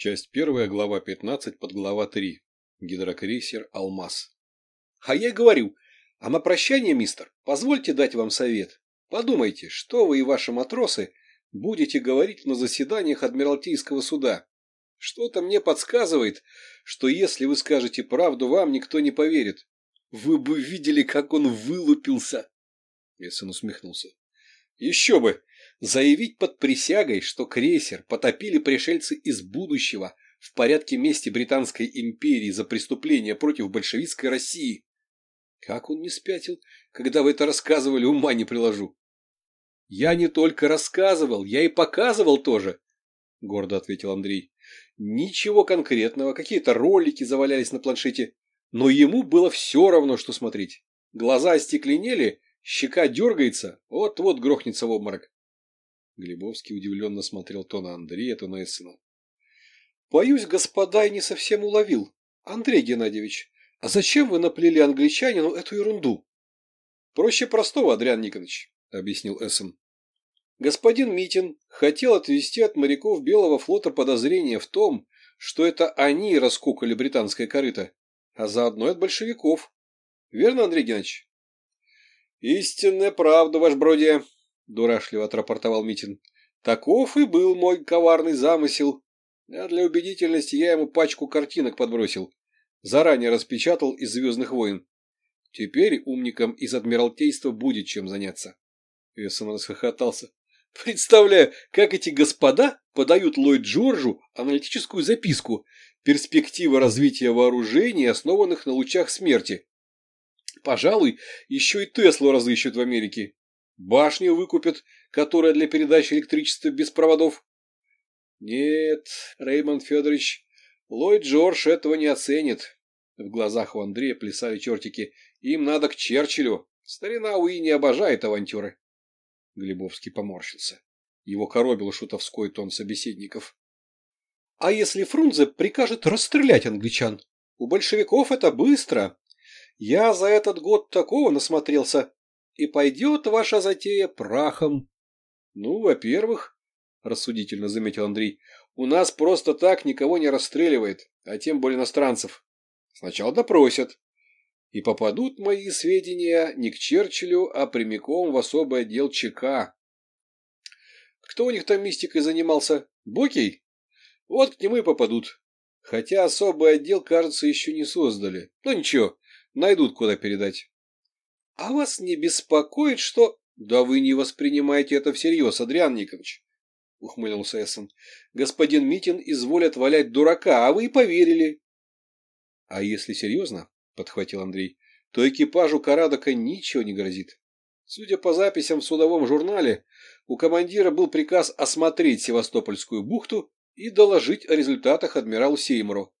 Часть первая, глава 15, подглава 3. Гидрокрейсер «Алмаз». А я говорю, а на прощание, мистер, позвольте дать вам совет. Подумайте, что вы и ваши матросы будете говорить на заседаниях Адмиралтейского суда. Что-то мне подсказывает, что если вы скажете правду, вам никто не поверит. Вы бы видели, как он вылупился. Эссон усмехнулся. Еще бы! Заявить под присягой, что крейсер потопили пришельцы из будущего в порядке мести Британской империи за преступления против большевистской России. Как он не спятил, когда вы это рассказывали, ума не приложу. Я не только рассказывал, я и показывал тоже, — гордо ответил Андрей. Ничего конкретного, какие-то ролики завалялись на планшете, но ему было все равно, что смотреть. Глаза остекленели, щека дергается, вот-вот грохнется в обморок. Глебовский удивленно смотрел то на Андрея, то на Эссена. — Боюсь, господа, и не совсем уловил. Андрей Геннадьевич, а зачем вы наплели англичанину эту ерунду? — Проще простого, Адриан Никонович, — объяснил Эссен. Господин Митин хотел отвести от моряков Белого флота подозрение в том, что это они раскукали британское корыто, а заодно и от большевиков. Верно, Андрей Геннадьевич? — Истинная правда, ваш бродия, — дурашливо отрапортовал Митин. — Таков и был мой коварный замысел. А для убедительности я ему пачку картинок подбросил. Заранее распечатал из «Звездных войн». Теперь умникам из Адмиралтейства будет чем заняться. Эссон расхохотался. Представляю, как эти господа подают Ллойд Джорджу аналитическую записку «Перспектива развития вооружений, основанных на лучах смерти». Пожалуй, еще и Теслу разыщут в Америке. Башню выкупят, которая для передачи электричества без проводов. Нет, Реймонд Федорович, Ллойд Джордж этого не оценит. В глазах у Андрея плясали чертики. Им надо к Черчиллю. Старина Уи не обожает авантюры. Глебовский поморщился. Его коробил шутовской тон собеседников. — А если Фрунзе прикажет расстрелять англичан? У большевиков это быстро. Я за этот год такого насмотрелся. И пойдет ваша затея прахом. — Ну, во-первых, — рассудительно заметил Андрей, — у нас просто так никого не расстреливает, а тем более иностранцев. Сначала допросят, и попадут мои сведения не к Черчиллю, а прямиком в особый отдел ЧК. Кто у них там мистикой занимался? Бокей? Вот к нему и попадут. Хотя особый отдел, кажется, еще не создали. Ну ничего, найдут куда передать. А вас не беспокоит, что... Да вы не воспринимаете это всерьез, Адриан Никонович. — ухмыльнулся Эссен. — Господин Митин изволят валять дурака, а вы и поверили. — А если серьезно, подхватил Андрей, то экипажу Карадока ничего не грозит. Судя по записям в судовом журнале, у командира был приказ осмотреть Севастопольскую бухту и доложить о результатах адмиралу Сеймуру.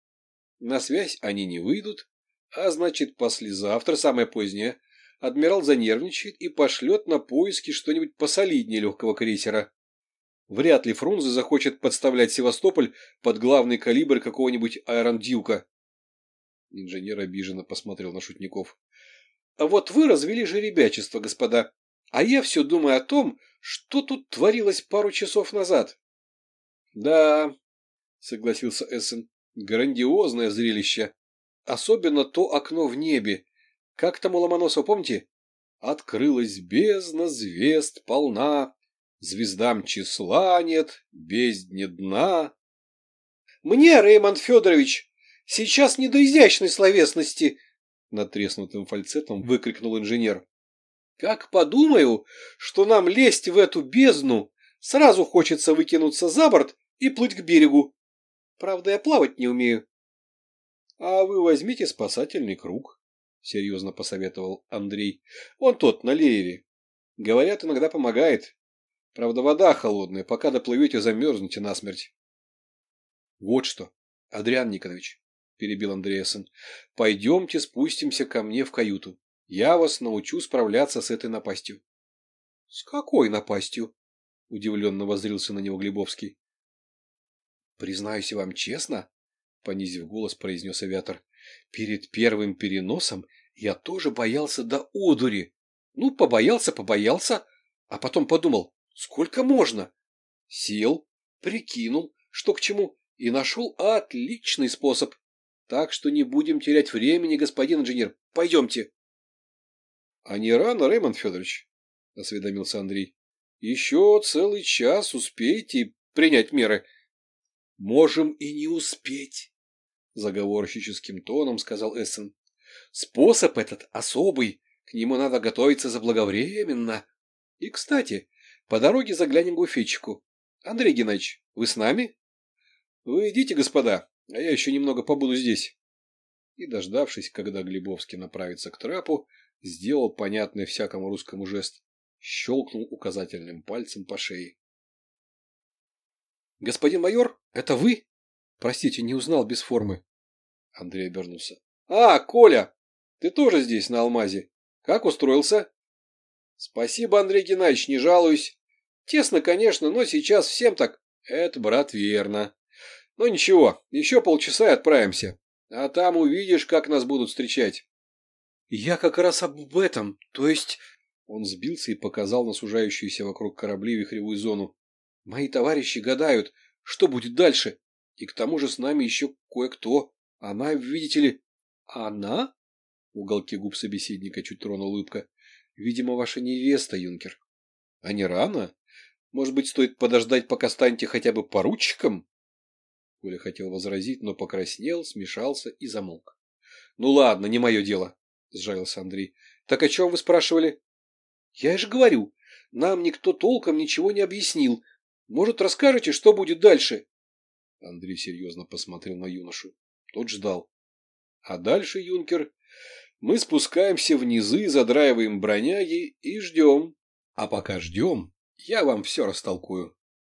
На связь они не выйдут, а значит, послезавтра, самое позднее, адмирал занервничает и пошлет на поиски что-нибудь посолиднее легкого крейсера. Вряд ли Фрунзе захочет подставлять Севастополь под главный калибр какого-нибудь аэрондюка. Инженер обиженно посмотрел на шутников. «А вот вы развели же ребячество, господа. А я все думаю о том, что тут творилось пару часов назад». «Да», — согласился Эссен, — «грандиозное зрелище. Особенно то окно в небе. Как там у Ломоносова, помните? Открылась бездна, звезд полна, звездам числа нет, бездне дна». «Мне, Реймонд Федорович, Сейчас не до изящной словесности, — натреснутым фальцетом выкрикнул инженер. Как подумаю, что нам лезть в эту бездну, сразу хочется выкинуться за борт и плыть к берегу. Правда, я плавать не умею. — А вы возьмите спасательный круг, — серьезно посоветовал Андрей. — Он тот, на леере. Говорят, иногда помогает. Правда, вода холодная, пока доплывете, замерзнете насмерть. — Вот что, Адриан Николаевич, перебил Андреасон. «Пойдемте спустимся ко мне в каюту. Я вас научу справляться с этой напастью». «С какой напастью?» — удивленно воззрился на него Глебовский. «Признаюсь вам честно», — понизив голос, произнес авиатор, — «перед первым переносом я тоже боялся до одури. Ну, побоялся, побоялся, а потом подумал, сколько можно? Сел, прикинул, что к чему, и нашел отличный способ. Так что не будем терять времени, господин инженер. Пойдемте. — А не рано, Рэймонд Федорович? — осведомился Андрей. — Еще целый час успеете принять меры. — Можем и не успеть, — заговорщическим тоном сказал Эссен. — Способ этот особый, к нему надо готовиться заблаговременно. И, кстати, по дороге заглянем к буфетчику. Андрей Геннадьевич, вы с нами? — Вы идите, господа, а я еще немного побуду здесь. И, дождавшись, когда Глебовский направится к трапу, сделал понятный всякому русскому жест, щелкнул указательным пальцем по шее. — Господин майор, это вы? Простите, не узнал без формы. Андрей обернулся. — А, Коля, ты тоже здесь, на Алмазе. Как устроился? — Спасибо, Андрей Геннадьевич, не жалуюсь. Тесно, конечно, но сейчас всем так. Это, брат, верно. Ну ничего, еще полчаса и отправимся. А там увидишь, как нас будут встречать. Я как раз об этом, то есть... Он сбился и показал на сужающуюся вокруг корабли вихревую зону. Мои товарищи гадают, что будет дальше. И к тому же с нами еще кое-кто. Она, видите ли... Она? Уголки губ собеседника чуть тронула улыбка. Видимо, ваша невеста, юнкер. А не рано? Может быть, стоит подождать, пока станете хотя бы поручиком? Коля хотел возразить, но покраснел, смешался и замолк. — Ну ладно, не мое дело, — сжалился Андрей. — Так о чем вы спрашивали? — Я же говорю, нам никто толком ничего не объяснил. Может, расскажете, что будет дальше? Андрей серьезно посмотрел на юношу. Тот ждал. А дальше, юнкер, мы спускаемся в низы, задраиваем броняги и ждем. А пока ждем, я вам все растолкую.